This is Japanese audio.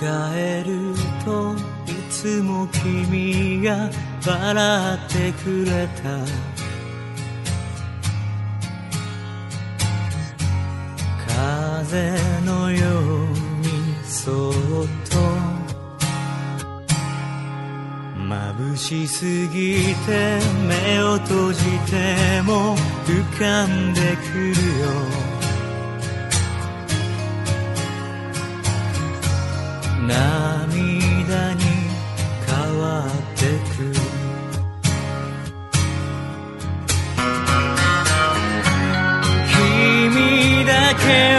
返るといつも君が笑ってくれた。風のようにそっと眩しすぎて目を閉じても浮かんでくるよ。can't